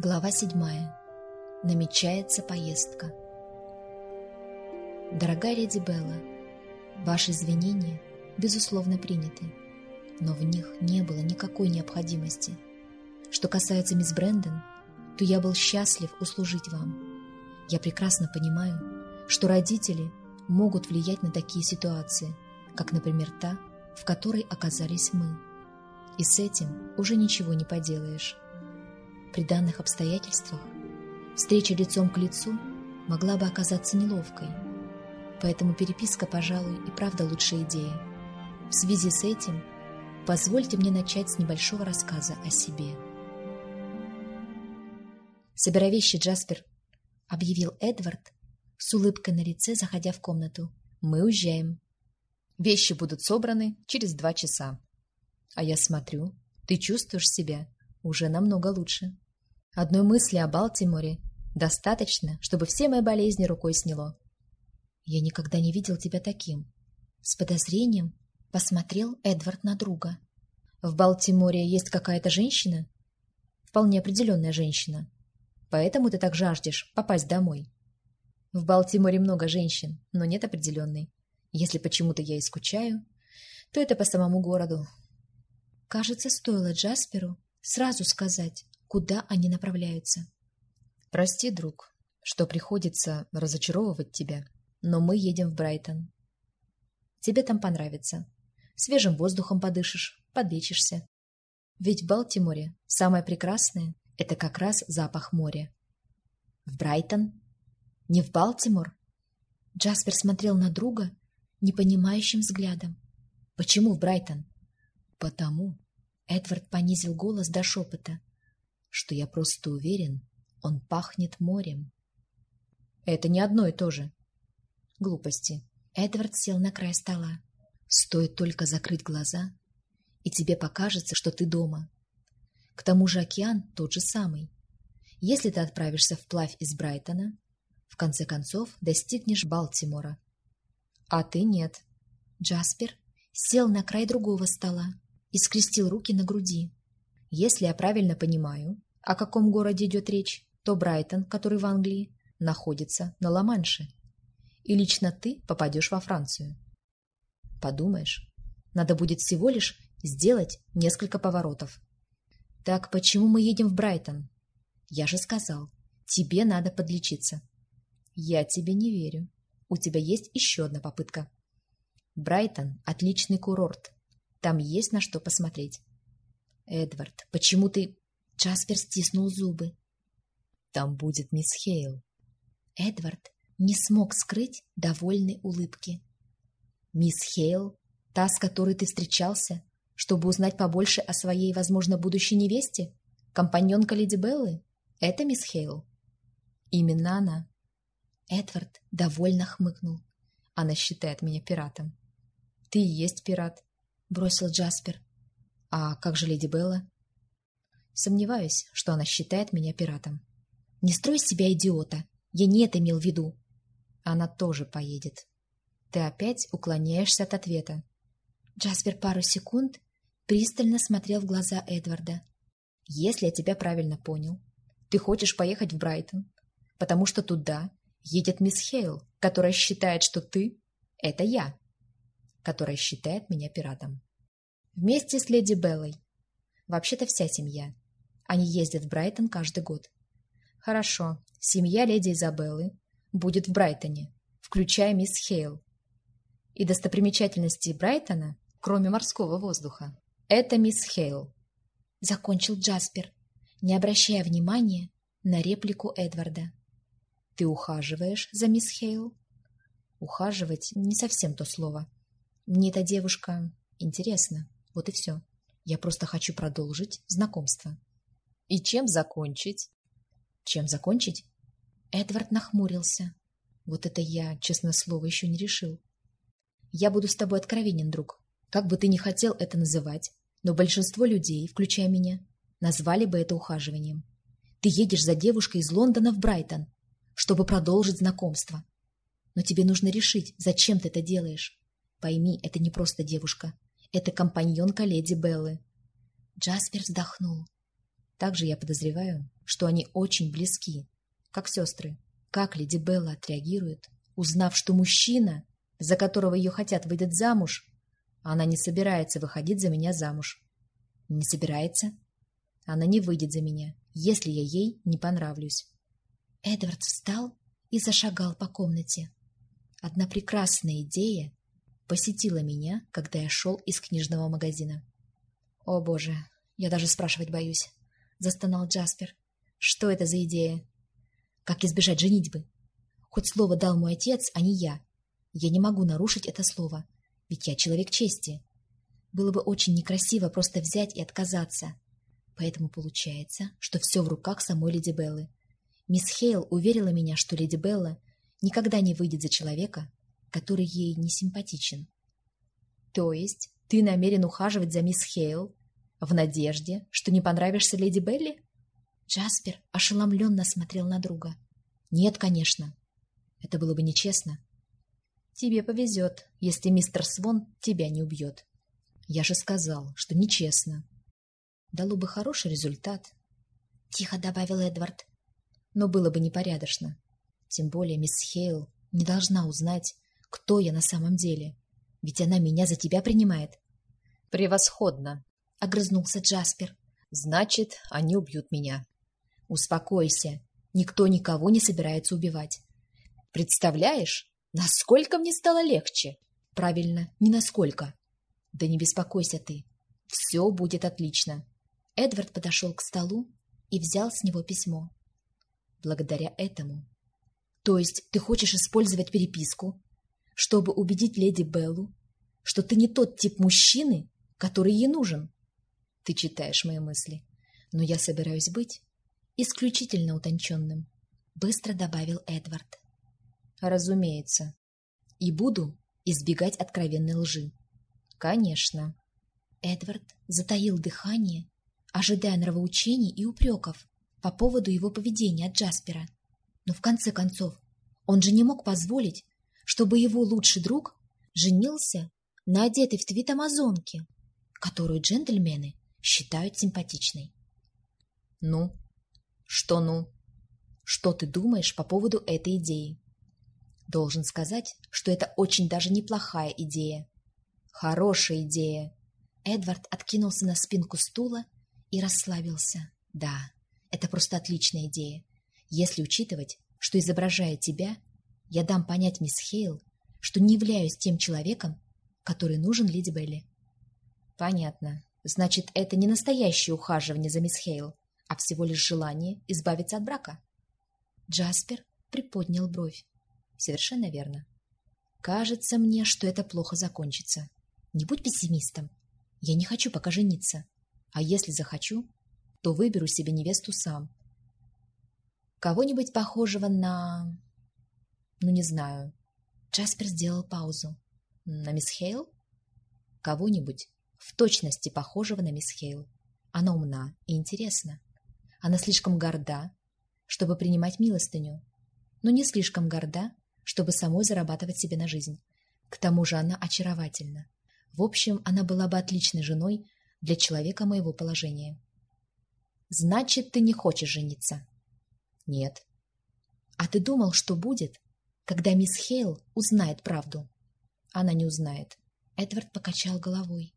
Глава седьмая. Намечается поездка. Дорогая леди Белла, ваши извинения, безусловно, приняты, но в них не было никакой необходимости. Что касается мисс Брэндон, то я был счастлив услужить вам. Я прекрасно понимаю, что родители могут влиять на такие ситуации, как, например, та, в которой оказались мы. И с этим уже ничего не поделаешь. При данных обстоятельствах встреча лицом к лицу могла бы оказаться неловкой, поэтому переписка, пожалуй, и правда лучшая идея. В связи с этим позвольте мне начать с небольшого рассказа о себе. «Собирай вещи, Джаспер», — объявил Эдвард, с улыбкой на лице, заходя в комнату. «Мы уезжаем». «Вещи будут собраны через два часа». «А я смотрю, ты чувствуешь себя уже намного лучше. Одной мысли о Балтиморе достаточно, чтобы все мои болезни рукой сняло. Я никогда не видел тебя таким. С подозрением посмотрел Эдвард на друга. В Балтиморе есть какая-то женщина? Вполне определенная женщина. Поэтому ты так жаждешь попасть домой. В Балтиморе много женщин, но нет определенной. Если почему-то я и скучаю, то это по самому городу. Кажется, стоило Джасперу сразу сказать, куда они направляются. «Прости, друг, что приходится разочаровывать тебя, но мы едем в Брайтон. Тебе там понравится. Свежим воздухом подышишь, подлечишься. Ведь в Балтиморе самое прекрасное — это как раз запах моря. В Брайтон? Не в Балтимор? Джаспер смотрел на друга непонимающим взглядом. Почему в Брайтон? Потому, Эдвард понизил голос до шепота, что я просто уверен, он пахнет морем. Это не одно и то же. Глупости. Эдвард сел на край стола. Стоит только закрыть глаза, и тебе покажется, что ты дома. К тому же океан тот же самый. Если ты отправишься вплавь из Брайтона, в конце концов достигнешь Балтимора. А ты нет. Джаспер сел на край другого стола и скрестил руки на груди. Если я правильно понимаю, о каком городе идет речь, то Брайтон, который в Англии, находится на Ла-Манше. И лично ты попадешь во Францию. Подумаешь, надо будет всего лишь сделать несколько поворотов. Так почему мы едем в Брайтон? Я же сказал, тебе надо подлечиться. Я тебе не верю. У тебя есть еще одна попытка. Брайтон – отличный курорт, там есть на что посмотреть. Эдвард, почему ты... Джаспер стиснул зубы. Там будет мисс Хейл. Эдвард не смог скрыть довольной улыбки. Мисс Хейл, та, с которой ты встречался, чтобы узнать побольше о своей, возможно, будущей невесте? Компаньонка Леди Беллы? Это мисс Хейл? Именно она. Эдвард довольно хмыкнул. Она считает меня пиратом. Ты и есть пират. — бросил Джаспер. «А как же леди Белла?» «Сомневаюсь, что она считает меня пиратом». «Не строй себя идиота! Я не это имел в виду!» «Она тоже поедет». «Ты опять уклоняешься от ответа». Джаспер пару секунд пристально смотрел в глаза Эдварда. «Если я тебя правильно понял, ты хочешь поехать в Брайтон, потому что туда едет мисс Хейл, которая считает, что ты — это я» которая считает меня пиратом. Вместе с леди Беллой. Вообще-то вся семья. Они ездят в Брайтон каждый год. Хорошо, семья леди Изабеллы будет в Брайтоне, включая мисс Хейл. И достопримечательности Брайтона, кроме морского воздуха, это мисс Хейл. Закончил Джаспер, не обращая внимания на реплику Эдварда. Ты ухаживаешь за мисс Хейл? Ухаживать не совсем то слово. Мне эта девушка интересна. Вот и все. Я просто хочу продолжить знакомство. И чем закончить? Чем закончить? Эдвард нахмурился. Вот это я, честное слово, еще не решил. Я буду с тобой откровенен, друг. Как бы ты ни хотел это называть, но большинство людей, включая меня, назвали бы это ухаживанием. Ты едешь за девушкой из Лондона в Брайтон, чтобы продолжить знакомство. Но тебе нужно решить, зачем ты это делаешь. Пойми, это не просто девушка. Это компаньонка леди Беллы. Джаспер вздохнул. Также я подозреваю, что они очень близки, как сестры. Как леди Белла отреагирует, узнав, что мужчина, за которого ее хотят выдать замуж, она не собирается выходить за меня замуж. Не собирается? Она не выйдет за меня, если я ей не понравлюсь. Эдвард встал и зашагал по комнате. Одна прекрасная идея посетила меня, когда я шел из книжного магазина. «О, боже, я даже спрашивать боюсь», — застонал Джаспер. «Что это за идея?» «Как избежать женитьбы?» «Хоть слово дал мой отец, а не я. Я не могу нарушить это слово, ведь я человек чести. Было бы очень некрасиво просто взять и отказаться. Поэтому получается, что все в руках самой Леди Беллы. Мисс Хейл уверила меня, что Леди Белла никогда не выйдет за человека, который ей не симпатичен. То есть ты намерен ухаживать за мисс Хейл в надежде, что не понравишься леди Белли? Джаспер ошеломленно смотрел на друга. Нет, конечно. Это было бы нечестно. Тебе повезет, если мистер Свон тебя не убьет. Я же сказал, что нечестно. Дало бы хороший результат. Тихо добавил Эдвард. Но было бы непорядочно. Тем более мисс Хейл не должна узнать, кто я на самом деле. Ведь она меня за тебя принимает. Превосходно, огрызнулся Джаспер. Значит, они убьют меня. Успокойся. Никто никого не собирается убивать. Представляешь, насколько мне стало легче? Правильно, не насколько. Да не беспокойся ты. Все будет отлично. Эдвард подошел к столу и взял с него письмо. Благодаря этому. То есть ты хочешь использовать переписку, чтобы убедить леди Беллу, что ты не тот тип мужчины, который ей нужен. Ты читаешь мои мысли, но я собираюсь быть исключительно утонченным, быстро добавил Эдвард. Разумеется. И буду избегать откровенной лжи. Конечно. Эдвард затаил дыхание, ожидая нравоучений и упреков по поводу его поведения от Джаспера. Но в конце концов, он же не мог позволить, чтобы его лучший друг женился на одетой в твит амазонке, которую джентльмены считают симпатичной. Ну? Что ну? Что ты думаешь по поводу этой идеи? Должен сказать, что это очень даже неплохая идея. Хорошая идея. Эдвард откинулся на спинку стула и расслабился. Да, это просто отличная идея. Если учитывать, что изображая тебя, я дам понять мисс Хейл, что не являюсь тем человеком, который нужен леди Белли. Понятно. Значит, это не настоящее ухаживание за мисс Хейл, а всего лишь желание избавиться от брака. Джаспер приподнял бровь. Совершенно верно. Кажется мне, что это плохо закончится. Не будь пессимистом. Я не хочу пока жениться. А если захочу, то выберу себе невесту сам. Кого-нибудь похожего на... Ну, не знаю. Джаспер сделал паузу. На мисс Хейл? Кого-нибудь, в точности похожего на мисс Хейл. Она умна и интересна. Она слишком горда, чтобы принимать милостыню, но не слишком горда, чтобы самой зарабатывать себе на жизнь. К тому же она очаровательна. В общем, она была бы отличной женой для человека моего положения. «Значит, ты не хочешь жениться?» «Нет». «А ты думал, что будет, когда мисс Хейл узнает правду. Она не узнает. Эдвард покачал головой.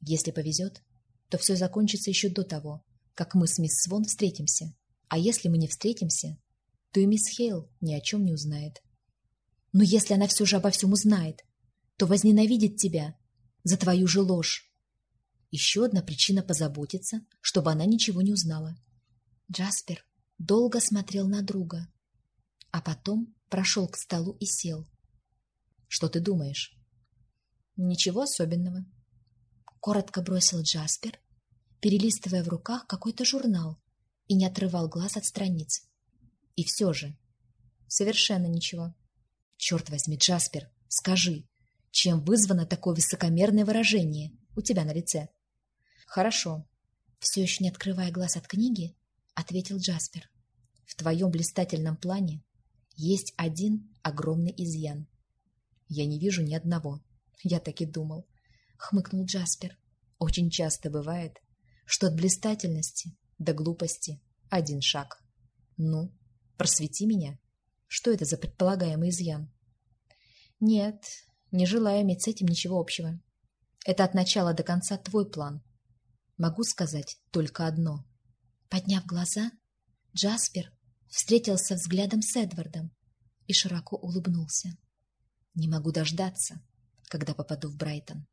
Если повезет, то все закончится еще до того, как мы с мисс Свон встретимся. А если мы не встретимся, то и мисс Хейл ни о чем не узнает. Но если она все же обо всем узнает, то возненавидит тебя за твою же ложь. Еще одна причина позаботиться, чтобы она ничего не узнала. Джаспер долго смотрел на друга, а потом прошел к столу и сел. «Что ты думаешь?» «Ничего особенного», — коротко бросил Джаспер, перелистывая в руках какой-то журнал и не отрывал глаз от страниц. «И все же...» «Совершенно ничего». «Черт возьми, Джаспер, скажи, чем вызвано такое высокомерное выражение у тебя на лице?» «Хорошо». Все еще не открывая глаз от книги, ответил Джаспер. «В твоем блистательном плане есть один огромный изъян. Я не вижу ни одного. Я так и думал. Хмыкнул Джаспер. Очень часто бывает, что от блистательности До глупости один шаг. Ну, просвети меня. Что это за предполагаемый изъян? Нет, не желаю иметь с этим ничего общего. Это от начала до конца твой план. Могу сказать только одно. Подняв глаза, Джаспер встретился взглядом с Эдвардом и широко улыбнулся. Не могу дождаться, когда попаду в Брайтон.